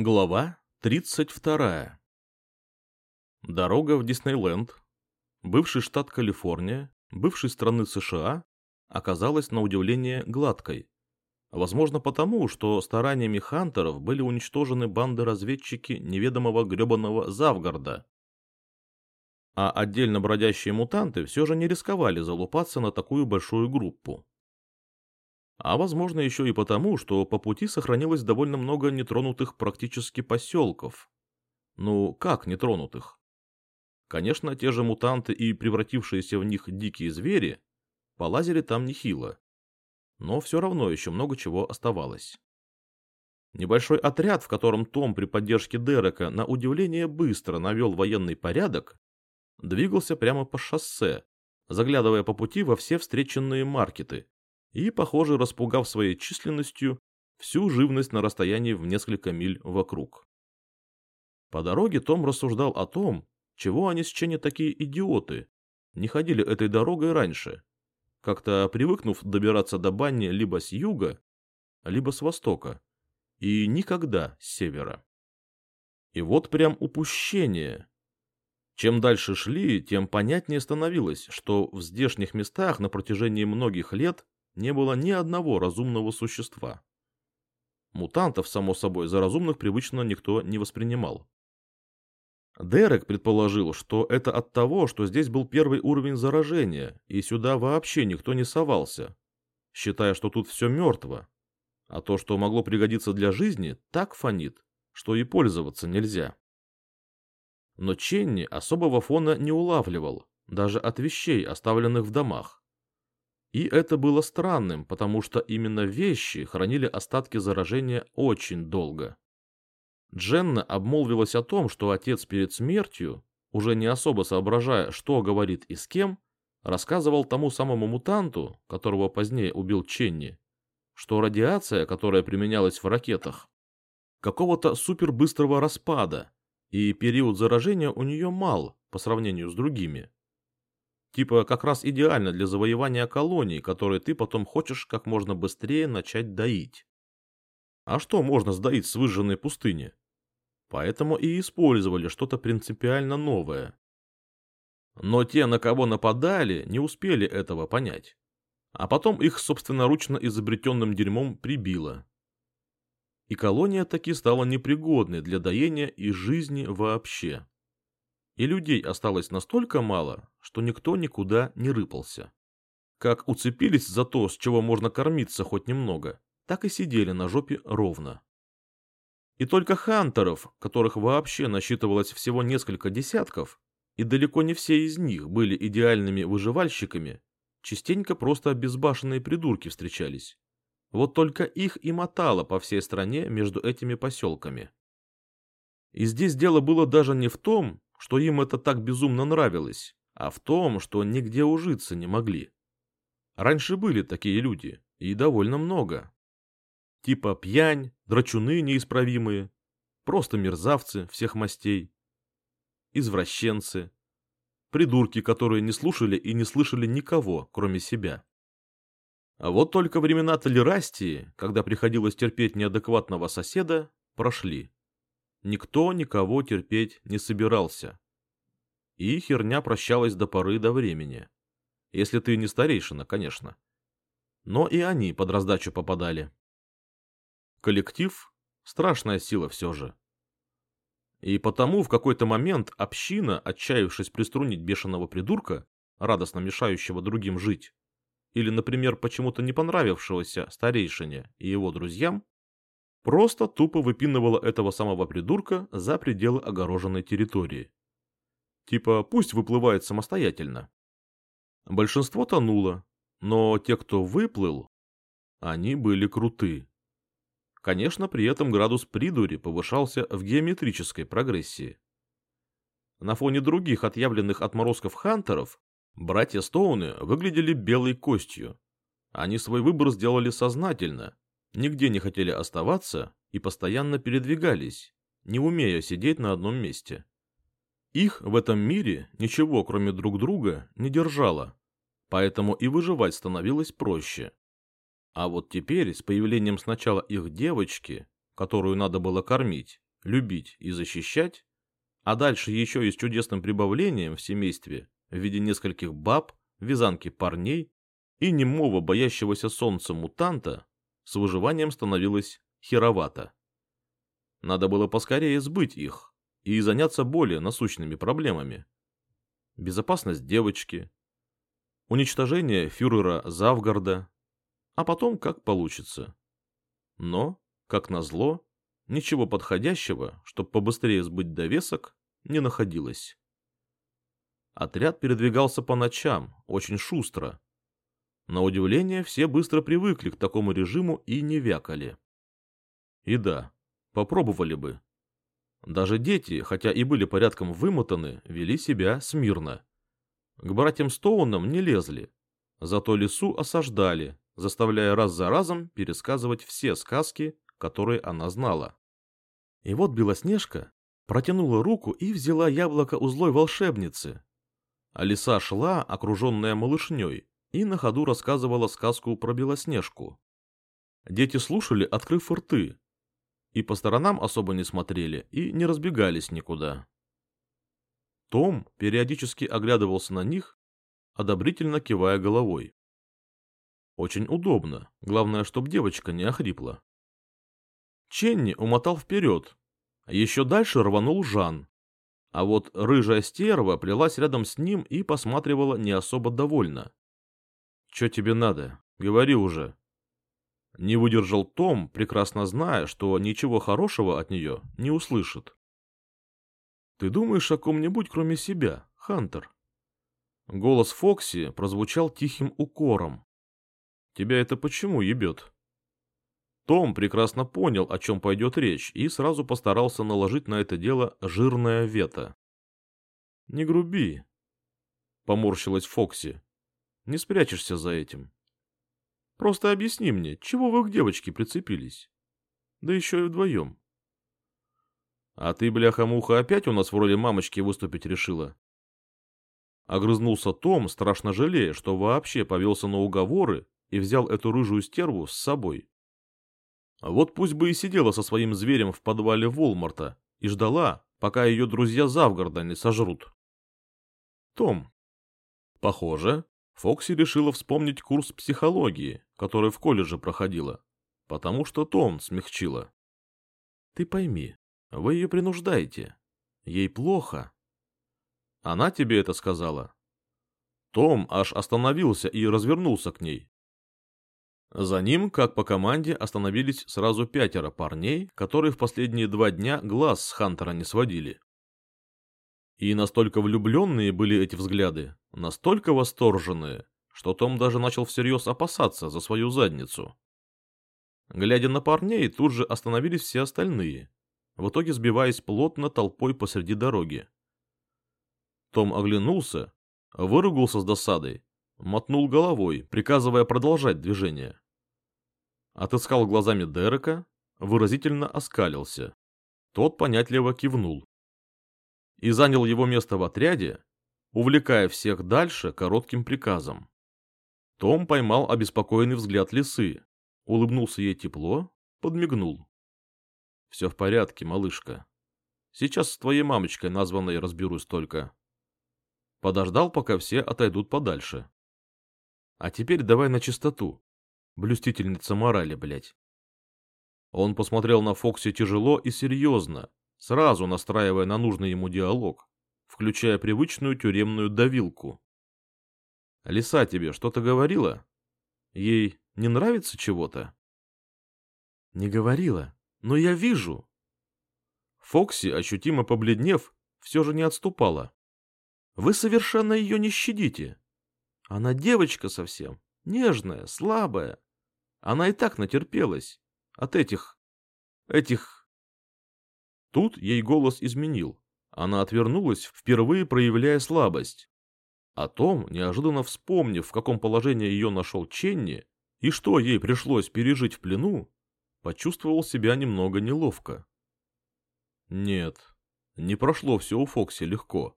Глава 32. Дорога в Диснейленд, бывший штат Калифорния, бывшей страны США, оказалась на удивление гладкой. Возможно потому, что стараниями хантеров были уничтожены банды-разведчики неведомого гребаного Завгарда. А отдельно бродящие мутанты все же не рисковали залупаться на такую большую группу. А возможно еще и потому, что по пути сохранилось довольно много нетронутых практически поселков. Ну, как нетронутых? Конечно, те же мутанты и превратившиеся в них дикие звери полазили там нехило. Но все равно еще много чего оставалось. Небольшой отряд, в котором Том при поддержке Дерека на удивление быстро навел военный порядок, двигался прямо по шоссе, заглядывая по пути во все встреченные маркеты, и, похоже, распугав своей численностью всю живность на расстоянии в несколько миль вокруг. По дороге Том рассуждал о том, чего они с Ченни такие идиоты, не ходили этой дорогой раньше, как-то привыкнув добираться до бани либо с юга, либо с востока, и никогда с севера. И вот прям упущение. Чем дальше шли, тем понятнее становилось, что в здешних местах на протяжении многих лет не было ни одного разумного существа. Мутантов, само собой, за разумных привычно никто не воспринимал. Дерек предположил, что это от того, что здесь был первый уровень заражения, и сюда вообще никто не совался, считая, что тут все мертво. А то, что могло пригодиться для жизни, так фонит, что и пользоваться нельзя. Но Ченни особого фона не улавливал, даже от вещей, оставленных в домах. И это было странным, потому что именно вещи хранили остатки заражения очень долго. Дженна обмолвилась о том, что отец перед смертью, уже не особо соображая, что говорит и с кем, рассказывал тому самому мутанту, которого позднее убил Ченни, что радиация, которая применялась в ракетах, какого-то супербыстрого распада, и период заражения у нее мал по сравнению с другими. Типа как раз идеально для завоевания колоний, которые ты потом хочешь как можно быстрее начать доить. А что можно сдоить с выжженной пустыни? Поэтому и использовали что-то принципиально новое. Но те, на кого нападали, не успели этого понять. А потом их собственноручно изобретенным дерьмом прибило. И колония таки стала непригодной для доения и жизни вообще и людей осталось настолько мало, что никто никуда не рыпался. Как уцепились за то, с чего можно кормиться хоть немного, так и сидели на жопе ровно. И только хантеров, которых вообще насчитывалось всего несколько десятков, и далеко не все из них были идеальными выживальщиками, частенько просто обезбашенные придурки встречались. Вот только их и мотало по всей стране между этими поселками. И здесь дело было даже не в том, что им это так безумно нравилось, а в том, что нигде ужиться не могли. Раньше были такие люди, и довольно много. Типа пьянь, драчуны неисправимые, просто мерзавцы всех мастей, извращенцы, придурки, которые не слушали и не слышали никого, кроме себя. А вот только времена толерастии, когда приходилось терпеть неадекватного соседа, прошли. Никто никого терпеть не собирался. И херня прощалась до поры до времени. Если ты не старейшина, конечно. Но и они под раздачу попадали. Коллектив — страшная сила все же. И потому в какой-то момент община, отчаявшись приструнить бешеного придурка, радостно мешающего другим жить, или, например, почему-то не понравившегося старейшине и его друзьям, Просто тупо выпинывала этого самого придурка за пределы огороженной территории. Типа пусть выплывает самостоятельно. Большинство тонуло, но те, кто выплыл, они были круты. Конечно, при этом градус придури повышался в геометрической прогрессии. На фоне других отъявленных отморозков хантеров, братья Стоуны выглядели белой костью. Они свой выбор сделали сознательно, нигде не хотели оставаться и постоянно передвигались, не умея сидеть на одном месте. Их в этом мире ничего, кроме друг друга, не держало, поэтому и выживать становилось проще. А вот теперь, с появлением сначала их девочки, которую надо было кормить, любить и защищать, а дальше еще и с чудесным прибавлением в семействе в виде нескольких баб, вязанки парней и немого боящегося солнца мутанта, с выживанием становилось херовато. Надо было поскорее сбыть их и заняться более насущными проблемами. Безопасность девочки, уничтожение фюрера Завгарда, а потом как получится. Но, как назло, ничего подходящего, чтобы побыстрее сбыть довесок, не находилось. Отряд передвигался по ночам, очень шустро. На удивление, все быстро привыкли к такому режиму и не вякали. И да, попробовали бы. Даже дети, хотя и были порядком вымотаны, вели себя смирно. К братьям Стоунам не лезли, зато лесу осаждали, заставляя раз за разом пересказывать все сказки, которые она знала. И вот Белоснежка протянула руку и взяла яблоко у злой волшебницы. А лиса шла, окруженная малышней, и на ходу рассказывала сказку про Белоснежку. Дети слушали, открыв рты, и по сторонам особо не смотрели и не разбегались никуда. Том периодически оглядывался на них, одобрительно кивая головой. Очень удобно, главное, чтобы девочка не охрипла. Ченни умотал вперед, а еще дальше рванул Жан. А вот рыжая стерва плелась рядом с ним и посматривала не особо довольно. «Че тебе надо? Говори уже». Не выдержал Том, прекрасно зная, что ничего хорошего от нее не услышит. «Ты думаешь о ком-нибудь, кроме себя, Хантер?» Голос Фокси прозвучал тихим укором. «Тебя это почему ебет?» Том прекрасно понял, о чем пойдет речь, и сразу постарался наложить на это дело жирное вето. «Не груби», — поморщилась Фокси. «Не спрячешься за этим. Просто объясни мне, чего вы к девочке прицепились? Да еще и вдвоем». «А ты, бляха-муха, опять у нас в роли мамочки выступить решила?» Огрызнулся Том, страшно жалея, что вообще повелся на уговоры и взял эту рыжую стерву с собой. А вот пусть бы и сидела со своим зверем в подвале Волмарта и ждала, пока ее друзья Завгорода не сожрут. Том. Похоже, Фокси решила вспомнить курс психологии, который в колледже проходила, потому что Том смягчила. Ты пойми, вы ее принуждаете. Ей плохо. Она тебе это сказала? Том аж остановился и развернулся к ней, за ним, как по команде, остановились сразу пятеро парней, которые в последние два дня глаз с Хантера не сводили. И настолько влюбленные были эти взгляды, настолько восторженные, что Том даже начал всерьез опасаться за свою задницу. Глядя на парней, тут же остановились все остальные, в итоге сбиваясь плотно толпой посреди дороги. Том оглянулся, выругался с досадой мотнул головой, приказывая продолжать движение. Отыскал глазами Дерека, выразительно оскалился. Тот понятливо кивнул. И занял его место в отряде, увлекая всех дальше коротким приказом. Том поймал обеспокоенный взгляд лисы, улыбнулся ей тепло, подмигнул. «Все в порядке, малышка. Сейчас с твоей мамочкой названной разберусь только». Подождал, пока все отойдут подальше. А теперь давай на чистоту. Блюстительница морали, блядь. Он посмотрел на Фокси тяжело и серьезно, сразу настраивая на нужный ему диалог, включая привычную тюремную давилку. «Лиса тебе что-то говорила? Ей не нравится чего-то?» «Не говорила, но я вижу». Фокси, ощутимо побледнев, все же не отступала. «Вы совершенно ее не щадите. Она девочка совсем, нежная, слабая. Она и так натерпелась от этих... этих... Тут ей голос изменил. Она отвернулась, впервые проявляя слабость. А Том, неожиданно вспомнив, в каком положении ее нашел Ченни, и что ей пришлось пережить в плену, почувствовал себя немного неловко. Нет, не прошло все у Фокси легко.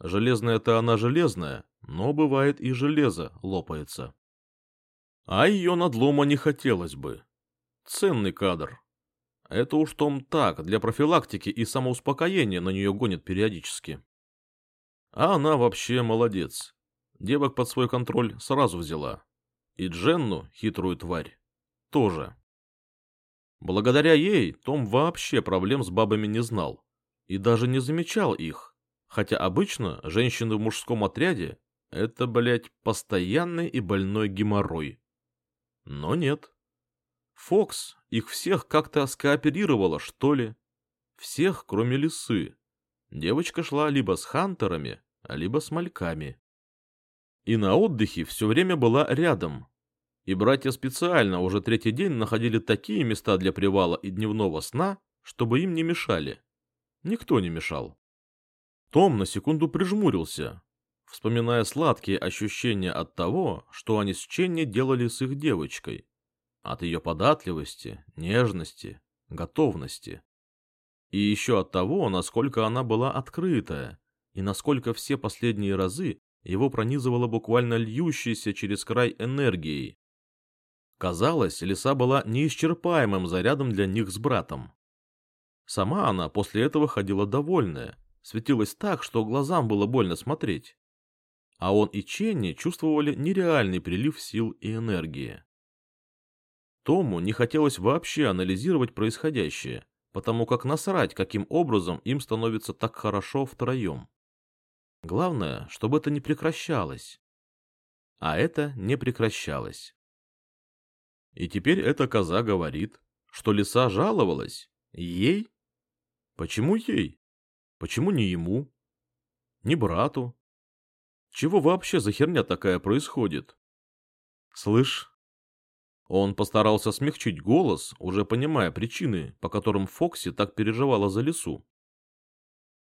Железная-то она железная, но бывает и железо лопается. А ее надлома не хотелось бы. Ценный кадр. Это уж Том так, для профилактики и самоуспокоения на нее гонит периодически. А она вообще молодец. Девок под свой контроль сразу взяла. И Дженну, хитрую тварь, тоже. Благодаря ей Том вообще проблем с бабами не знал и даже не замечал их, хотя обычно женщины в мужском отряде — это, блядь, постоянный и больной геморрой. Но нет. Фокс их всех как-то скооперировала, что ли. Всех, кроме лисы. Девочка шла либо с хантерами, либо с мальками. И на отдыхе все время была рядом, и братья специально уже третий день находили такие места для привала и дневного сна, чтобы им не мешали. Никто не мешал. Том на секунду прижмурился, вспоминая сладкие ощущения от того, что они с Ченни делали с их девочкой. От ее податливости, нежности, готовности. И еще от того, насколько она была открытая, и насколько все последние разы его пронизывало буквально льющейся через край энергией, Казалось, лиса была неисчерпаемым зарядом для них с братом. Сама она после этого ходила довольная, светилась так, что глазам было больно смотреть. А он и Ченни чувствовали нереальный прилив сил и энергии. Тому не хотелось вообще анализировать происходящее, потому как насрать, каким образом им становится так хорошо втроем. Главное, чтобы это не прекращалось. А это не прекращалось. И теперь эта коза говорит, что лиса жаловалась. Ей? Почему ей? Почему не ему? Не брату? Чего вообще за херня такая происходит? Слышь? Он постарался смягчить голос, уже понимая причины, по которым Фокси так переживала за лису.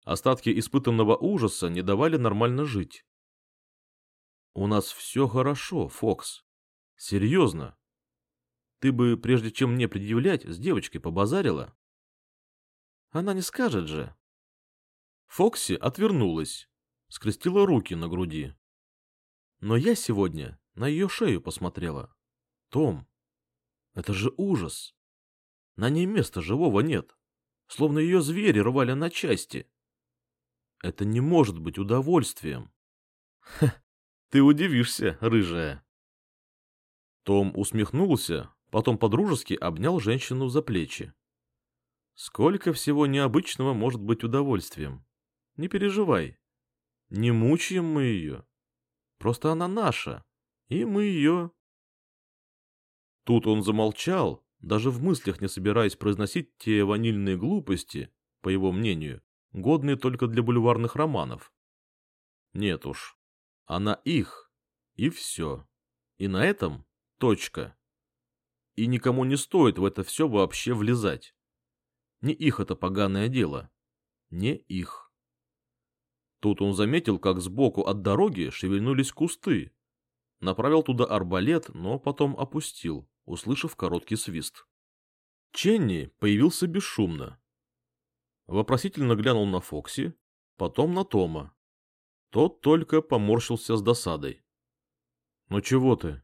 Остатки испытанного ужаса не давали нормально жить. «У нас все хорошо, Фокс. Серьезно. Ты бы, прежде чем мне предъявлять, с девочкой побазарила? Она не скажет же. Фокси отвернулась, скрестила руки на груди. Но я сегодня на ее шею посмотрела. Том, это же ужас. На ней места живого нет, словно ее звери рвали на части. Это не может быть удовольствием. Ха, ты удивишься, рыжая. Том усмехнулся, потом подружески обнял женщину за плечи. Сколько всего необычного может быть удовольствием. Не переживай. Не мучаем мы ее. Просто она наша, и мы ее... Тут он замолчал, даже в мыслях не собираясь произносить те ванильные глупости, по его мнению, годные только для бульварных романов. Нет уж, она их, и все. И на этом точка и никому не стоит в это все вообще влезать. Не их это поганое дело. Не их. Тут он заметил, как сбоку от дороги шевельнулись кусты. Направил туда арбалет, но потом опустил, услышав короткий свист. Ченни появился бесшумно. Вопросительно глянул на Фокси, потом на Тома. Тот только поморщился с досадой. «Ну чего ты?»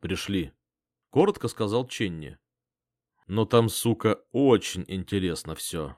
«Пришли», коротко сказал Ченни. Но там, сука, очень интересно все.